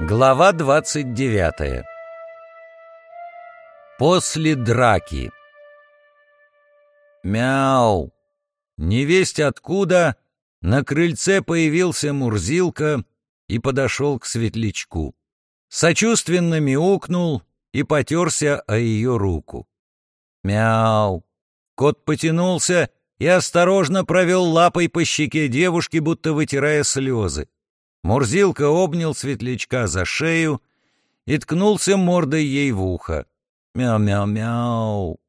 Глава 29 После драки Мяу! Невесть откуда на крыльце появился Мурзилка и подошел к светлячку. Сочувственно мяукнул и потерся о ее руку. Мяу! Кот потянулся и осторожно провел лапой по щеке девушки, будто вытирая слезы. Мурзилка обнял светлячка за шею и ткнулся мордой ей в ухо. Мяу-мяу-мяу.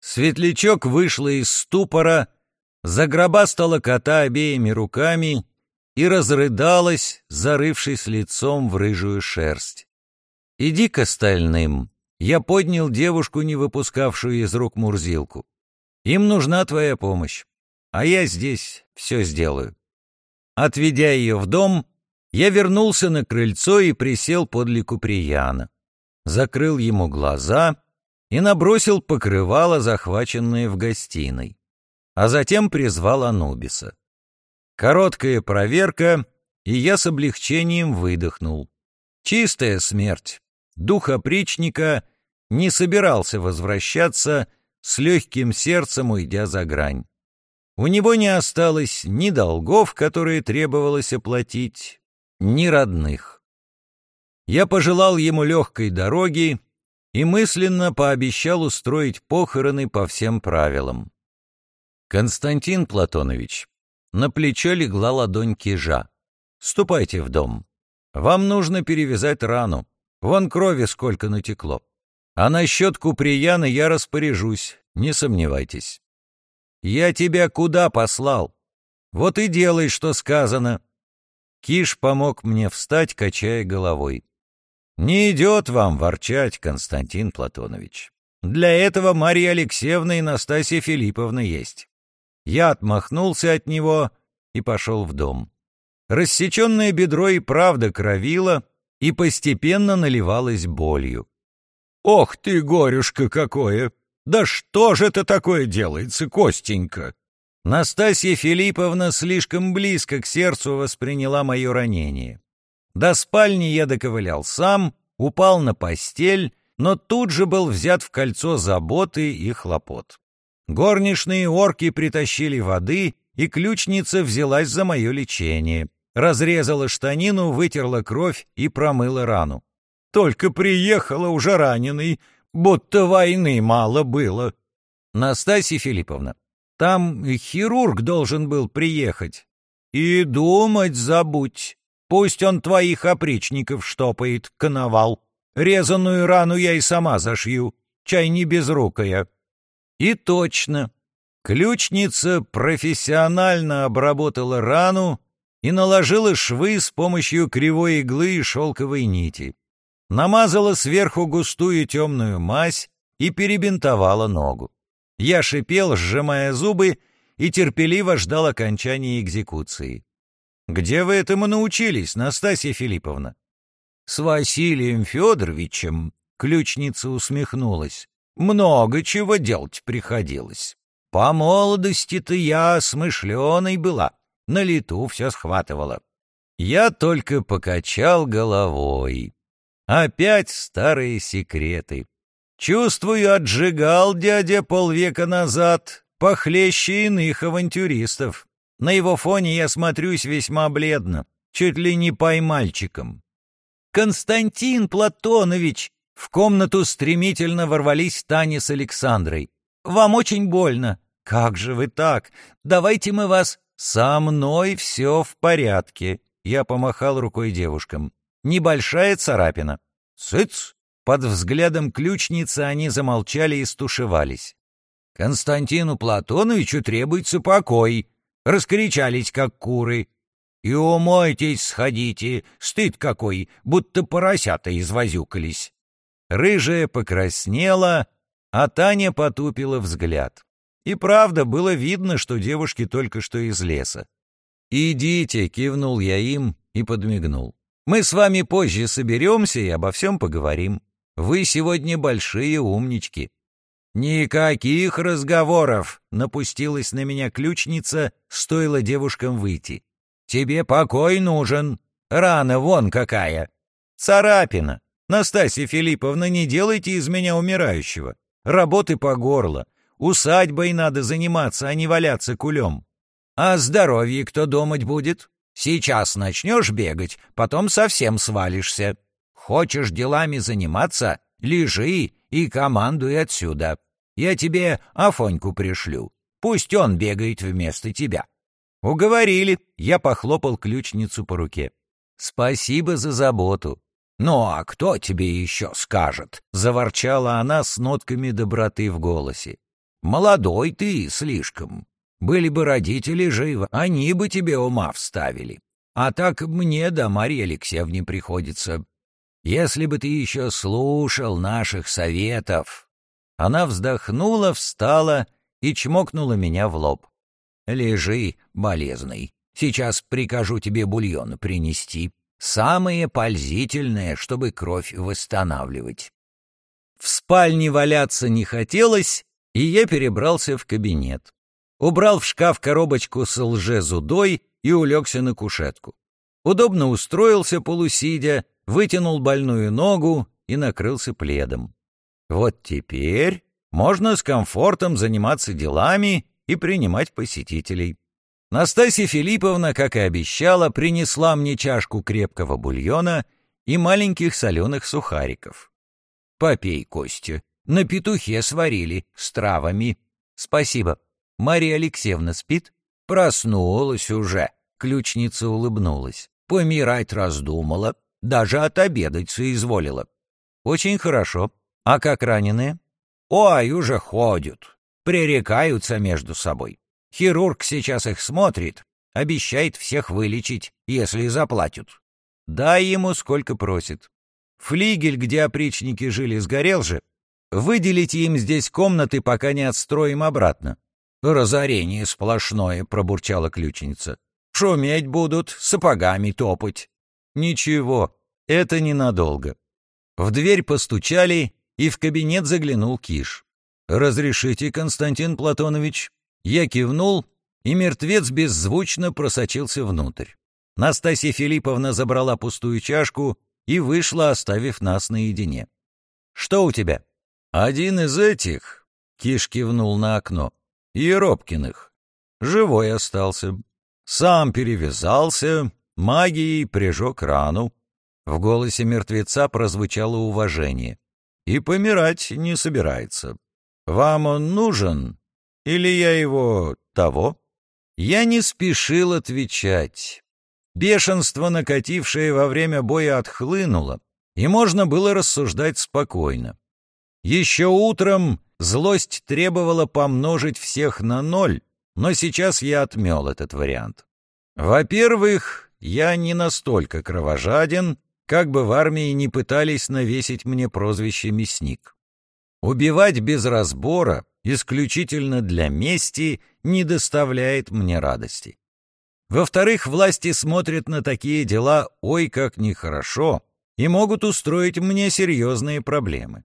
Светлячок вышла из ступора, загробастала кота обеими руками и разрыдалась, зарывшись лицом в рыжую шерсть. «Иди к остальным». Я поднял девушку, не выпускавшую из рук Мурзилку. «Им нужна твоя помощь, а я здесь все сделаю». Отведя ее в дом, я вернулся на крыльцо и присел подле Куприяна. Закрыл ему глаза и набросил покрывало, захваченное в гостиной. А затем призвал Анубиса. Короткая проверка, и я с облегчением выдохнул. Чистая смерть. Дух опричника не собирался возвращаться, с легким сердцем уйдя за грань. У него не осталось ни долгов, которые требовалось оплатить, ни родных. Я пожелал ему легкой дороги и мысленно пообещал устроить похороны по всем правилам. Константин Платонович, на плечо легла ладонь кижа. «Ступайте в дом. Вам нужно перевязать рану. Вон крови сколько натекло. А насчет Куприяна я распоряжусь, не сомневайтесь. Я тебя куда послал? Вот и делай, что сказано. Киш помог мне встать, качая головой. «Не идет вам ворчать, Константин Платонович. Для этого Марья Алексеевна и Настасья Филипповна есть». Я отмахнулся от него и пошел в дом. Рассеченное бедро и правда кровило и постепенно наливалось болью. «Ох ты, горюшка какое! Да что же это такое делается, Костенька?» Настасья Филипповна слишком близко к сердцу восприняла мое ранение. До спальни я доковылял сам, упал на постель, но тут же был взят в кольцо заботы и хлопот. Горничные орки притащили воды, и ключница взялась за мое лечение. Разрезала штанину, вытерла кровь и промыла рану. Только приехала уже раненый, будто войны мало было. Настасья Филипповна, там хирург должен был приехать. И думать забудь. Пусть он твоих опричников штопает, коновал. Резаную рану я и сама зашью, чай не безрукая. И точно. Ключница профессионально обработала рану и наложила швы с помощью кривой иглы и шелковой нити. Намазала сверху густую темную мазь и перебинтовала ногу. Я шипел, сжимая зубы, и терпеливо ждал окончания экзекуции. «Где вы этому научились, Настасья Филипповна?» «С Василием Федоровичем», — ключница усмехнулась, — «много чего делать приходилось. По молодости-то я смышленой была, на лету все схватывала. Я только покачал головой. Опять старые секреты. Чувствую, отжигал дядя полвека назад, похлеще иных авантюристов. На его фоне я смотрюсь весьма бледно, чуть ли не поймальчиком. «Константин Платонович!» В комнату стремительно ворвались Таня с Александрой. «Вам очень больно». «Как же вы так? Давайте мы вас...» «Со мной все в порядке», — я помахал рукой девушкам. «Небольшая царапина». «Сыц!» Под взглядом ключницы они замолчали и стушевались. «Константину Платоновичу требуется покой», раскричались, как куры. «И умойтесь, сходите, стыд какой, будто поросята извозюкались». Рыжая покраснела, а Таня потупила взгляд. И правда, было видно, что девушки только что из леса. «Идите», — кивнул я им и подмигнул. «Мы с вами позже соберемся и обо всем поговорим». Вы сегодня большие умнички». «Никаких разговоров!» — напустилась на меня ключница, стоило девушкам выйти. «Тебе покой нужен. Рана вон какая!» Царапина. Настасья Филипповна, не делайте из меня умирающего. Работы по горло. Усадьбой надо заниматься, а не валяться кулем. А здоровье кто думать будет? Сейчас начнешь бегать, потом совсем свалишься. Хочешь делами заниматься? Лежи и командуй отсюда. Я тебе Афоньку пришлю. Пусть он бегает вместо тебя. Уговорили. Я похлопал ключницу по руке. Спасибо за заботу. Ну а кто тебе еще скажет? Заворчала она с нотками доброты в голосе. Молодой ты слишком. Были бы родители живы, они бы тебе ума вставили. А так мне да Марье Алексеевне приходится. Если бы ты еще слушал наших советов...» Она вздохнула, встала и чмокнула меня в лоб. «Лежи, болезный. Сейчас прикажу тебе бульон принести. Самое пользительное, чтобы кровь восстанавливать». В спальне валяться не хотелось, и я перебрался в кабинет. Убрал в шкаф коробочку с лжезудой и улегся на кушетку. Удобно устроился полусидя, вытянул больную ногу и накрылся пледом. Вот теперь можно с комфортом заниматься делами и принимать посетителей. Настасья Филипповна, как и обещала, принесла мне чашку крепкого бульона и маленьких соленых сухариков. «Попей, Костя, на петухе сварили, с травами. Спасибо. Мария Алексеевна спит?» «Проснулась уже», — ключница улыбнулась. «Помирать раздумала. Даже отобедать соизволила. Очень хорошо. А как раненые? Ой, уже ходят. Пререкаются между собой. Хирург сейчас их смотрит, обещает всех вылечить, если заплатят. Дай ему сколько просит. Флигель, где опричники жили, сгорел же. Выделите им здесь комнаты, пока не отстроим обратно. Разорение сплошное, пробурчала ключница. Шуметь будут, сапогами топать. Ничего, это ненадолго. В дверь постучали, и в кабинет заглянул Киш. «Разрешите, Константин Платонович?» Я кивнул, и мертвец беззвучно просочился внутрь. Настасья Филипповна забрала пустую чашку и вышла, оставив нас наедине. «Что у тебя?» «Один из этих», — Киш кивнул на окно, — «Еропкиных. Живой остался. Сам перевязался, магией прижег рану. В голосе мертвеца прозвучало уважение. И помирать не собирается. Вам он нужен? Или я его того? Я не спешил отвечать. Бешенство, накатившее во время боя, отхлынуло, и можно было рассуждать спокойно. Еще утром злость требовала помножить всех на ноль, но сейчас я отмел этот вариант. Во-первых, я не настолько кровожаден, как бы в армии не пытались навесить мне прозвище «мясник». Убивать без разбора, исключительно для мести, не доставляет мне радости. Во-вторых, власти смотрят на такие дела ой как нехорошо и могут устроить мне серьезные проблемы.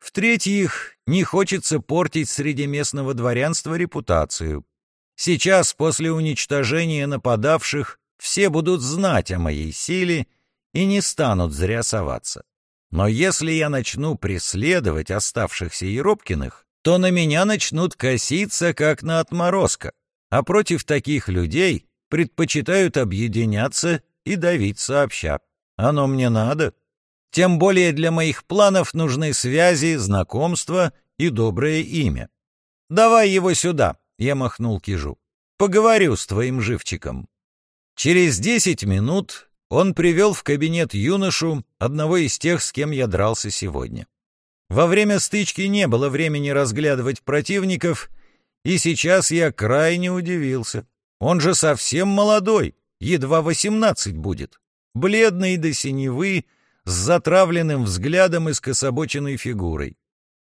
В-третьих, не хочется портить среди местного дворянства репутацию. Сейчас, после уничтожения нападавших, все будут знать о моей силе и не станут зря соваться. Но если я начну преследовать оставшихся Еропкиных, то на меня начнут коситься, как на отморозка, а против таких людей предпочитают объединяться и давить сообща. Оно мне надо. Тем более для моих планов нужны связи, знакомства и доброе имя. «Давай его сюда», — я махнул кижу. «Поговорю с твоим живчиком». Через десять минут он привел в кабинет юношу, одного из тех, с кем я дрался сегодня. Во время стычки не было времени разглядывать противников, и сейчас я крайне удивился. Он же совсем молодой, едва восемнадцать будет, бледный до синевы, с затравленным взглядом и скособоченной фигурой.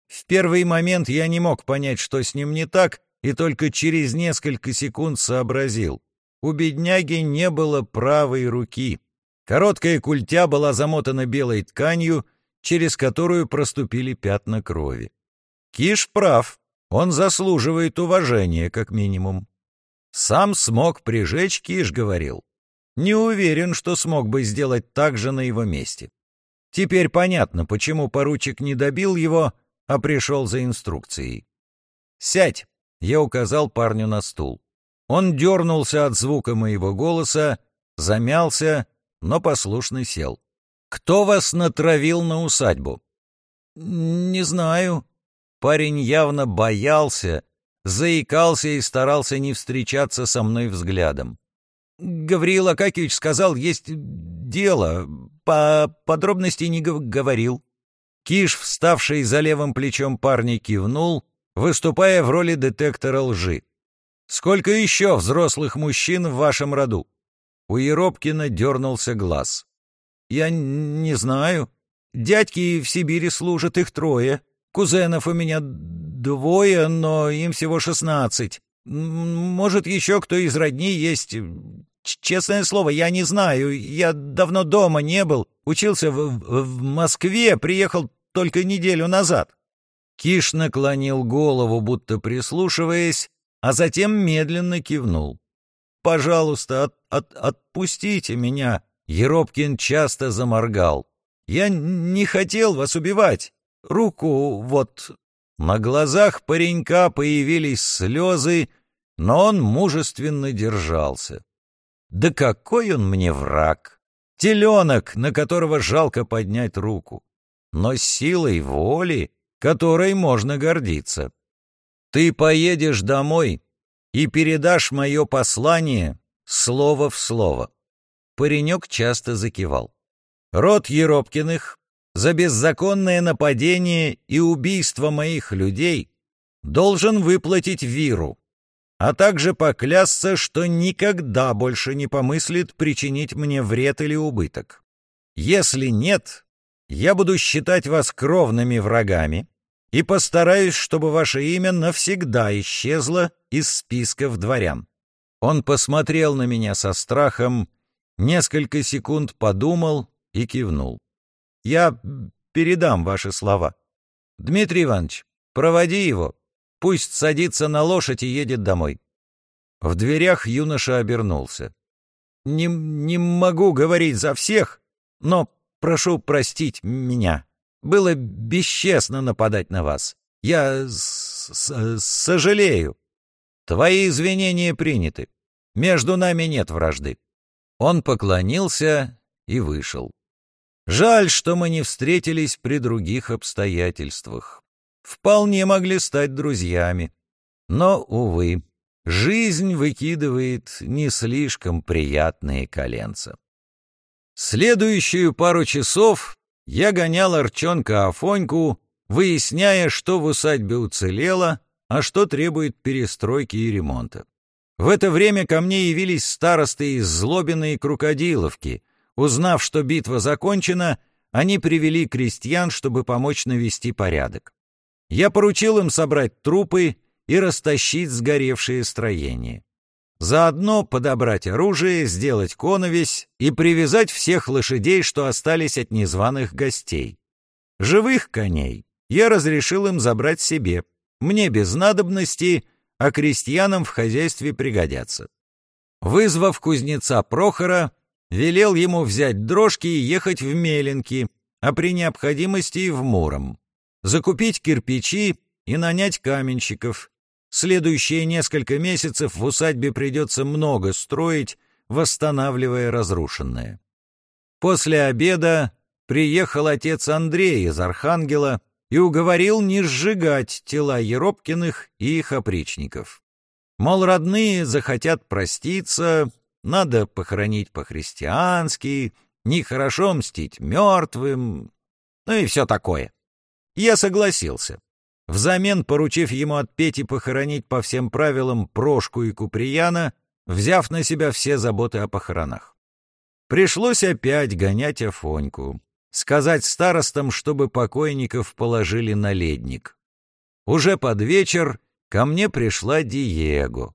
В первый момент я не мог понять, что с ним не так, и только через несколько секунд сообразил. У бедняги не было правой руки. Короткая культя была замотана белой тканью, через которую проступили пятна крови. Киш прав, он заслуживает уважения, как минимум. Сам смог прижечь Киш, говорил. Не уверен, что смог бы сделать так же на его месте. Теперь понятно, почему поручик не добил его, а пришел за инструкцией. «Сядь!» — я указал парню на стул. Он дернулся от звука моего голоса, замялся, но послушно сел. «Кто вас натравил на усадьбу?» «Не знаю». Парень явно боялся, заикался и старался не встречаться со мной взглядом. Гавриил Акакевич сказал, есть дело. По подробностей не говорил. Киш, вставший за левым плечом парня, кивнул, выступая в роли детектора лжи. «Сколько еще взрослых мужчин в вашем роду?» У Еропкина дернулся глаз. «Я не знаю. Дядьки в Сибири служат, их трое. Кузенов у меня двое, но им всего шестнадцать. Может, еще кто из родни есть. Честное слово, я не знаю. Я давно дома не был. Учился в, в Москве, приехал только неделю назад». Киш наклонил голову, будто прислушиваясь, а затем медленно кивнул. «Пожалуйста, от, от, отпустите меня!» Еропкин часто заморгал. «Я не хотел вас убивать. Руку вот...» На глазах паренька появились слезы, но он мужественно держался. «Да какой он мне враг! Теленок, на которого жалко поднять руку, но силой воли, которой можно гордиться. Ты поедешь домой и передашь мое послание слово в слово. Паренек часто закивал. Род Еропкиных за беззаконное нападение и убийство моих людей должен выплатить виру, а также поклясться, что никогда больше не помыслит причинить мне вред или убыток. Если нет, я буду считать вас кровными врагами и постараюсь, чтобы ваше имя навсегда исчезло из списков дворян». Он посмотрел на меня со страхом, несколько секунд подумал и кивнул. «Я передам ваши слова. Дмитрий Иванович, проводи его. Пусть садится на лошадь и едет домой». В дверях юноша обернулся. «Не, не могу говорить за всех, но прошу простить меня». Было бесчестно нападать на вас. Я с -с сожалею. Твои извинения приняты. Между нами нет вражды». Он поклонился и вышел. Жаль, что мы не встретились при других обстоятельствах. Вполне могли стать друзьями. Но, увы, жизнь выкидывает не слишком приятные коленца. Следующую пару часов я гонял Арчонка Афоньку, выясняя, что в усадьбе уцелело, а что требует перестройки и ремонта. В это время ко мне явились старосты из Злобина и Крокодиловки. Узнав, что битва закончена, они привели крестьян, чтобы помочь навести порядок. Я поручил им собрать трупы и растащить сгоревшие строения. Заодно подобрать оружие, сделать коновесь и привязать всех лошадей, что остались от незваных гостей. Живых коней я разрешил им забрать себе. Мне без надобности, а крестьянам в хозяйстве пригодятся. Вызвав кузнеца Прохора, велел ему взять дрожки и ехать в Меленки, а при необходимости и в Муром. Закупить кирпичи и нанять каменщиков, Следующие несколько месяцев в усадьбе придется много строить, восстанавливая разрушенное. После обеда приехал отец Андрей из Архангела и уговорил не сжигать тела Еропкиных и их опричников. Мол, родные захотят проститься, надо похоронить по-христиански, нехорошо мстить мертвым, ну и все такое. Я согласился взамен поручив ему отпеть и похоронить по всем правилам Прошку и Куприяна, взяв на себя все заботы о похоронах. Пришлось опять гонять Афоньку, сказать старостам, чтобы покойников положили на ледник. Уже под вечер ко мне пришла Диего.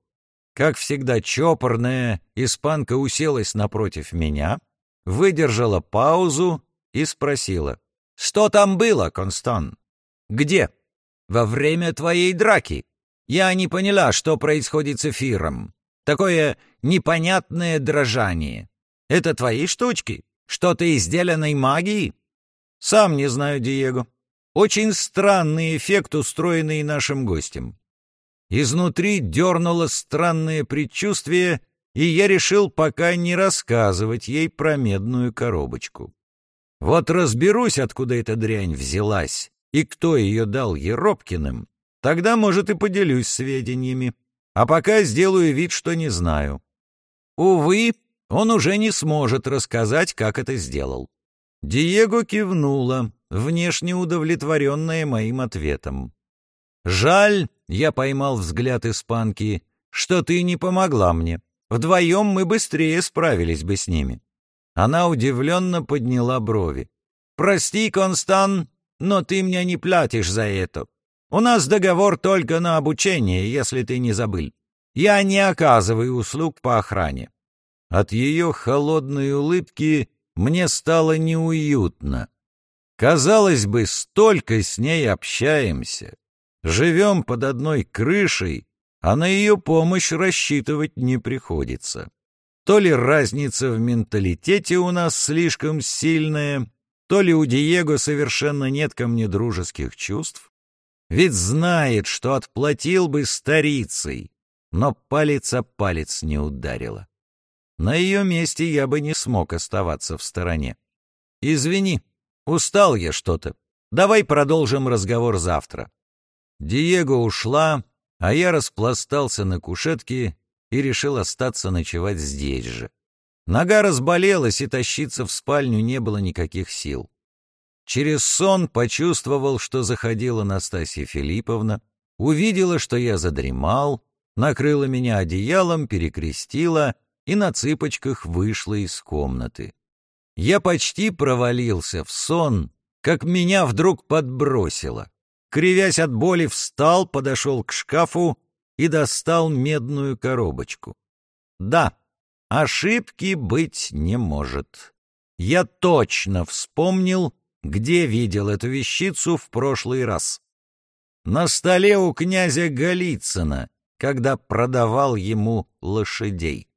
Как всегда чопорная, испанка уселась напротив меня, выдержала паузу и спросила. «Что там было, Констан? Где?» Во время твоей драки. Я не поняла, что происходит с эфиром. Такое непонятное дрожание. Это твои штучки? Что-то из деленной магии?» Сам не знаю, Диего. Очень странный эффект, устроенный нашим гостем. Изнутри дернуло странное предчувствие, и я решил пока не рассказывать ей про медную коробочку. Вот разберусь, откуда эта дрянь взялась и кто ее дал Еропкиным, тогда, может, и поделюсь сведениями. А пока сделаю вид, что не знаю. Увы, он уже не сможет рассказать, как это сделал. Диего кивнула, внешне удовлетворенная моим ответом. «Жаль», — я поймал взгляд испанки, — «что ты не помогла мне. Вдвоем мы быстрее справились бы с ними». Она удивленно подняла брови. «Прости, Констан, но ты мне не платишь за это. У нас договор только на обучение, если ты не забыл. Я не оказываю услуг по охране». От ее холодной улыбки мне стало неуютно. Казалось бы, столько с ней общаемся, живем под одной крышей, а на ее помощь рассчитывать не приходится. То ли разница в менталитете у нас слишком сильная, то ли у Диего совершенно нет ко мне дружеских чувств. Ведь знает, что отплатил бы старицей, но палец о палец не ударила. На ее месте я бы не смог оставаться в стороне. «Извини, устал я что-то. Давай продолжим разговор завтра». Диего ушла, а я распластался на кушетке и решил остаться ночевать здесь же. Нога разболелась, и тащиться в спальню не было никаких сил. Через сон почувствовал, что заходила Настасья Филипповна, увидела, что я задремал, накрыла меня одеялом, перекрестила и на цыпочках вышла из комнаты. Я почти провалился в сон, как меня вдруг подбросило. Кривясь от боли, встал, подошел к шкафу и достал медную коробочку. Да, ошибки быть не может. Я точно вспомнил, где видел эту вещицу в прошлый раз. На столе у князя Голицына, когда продавал ему лошадей.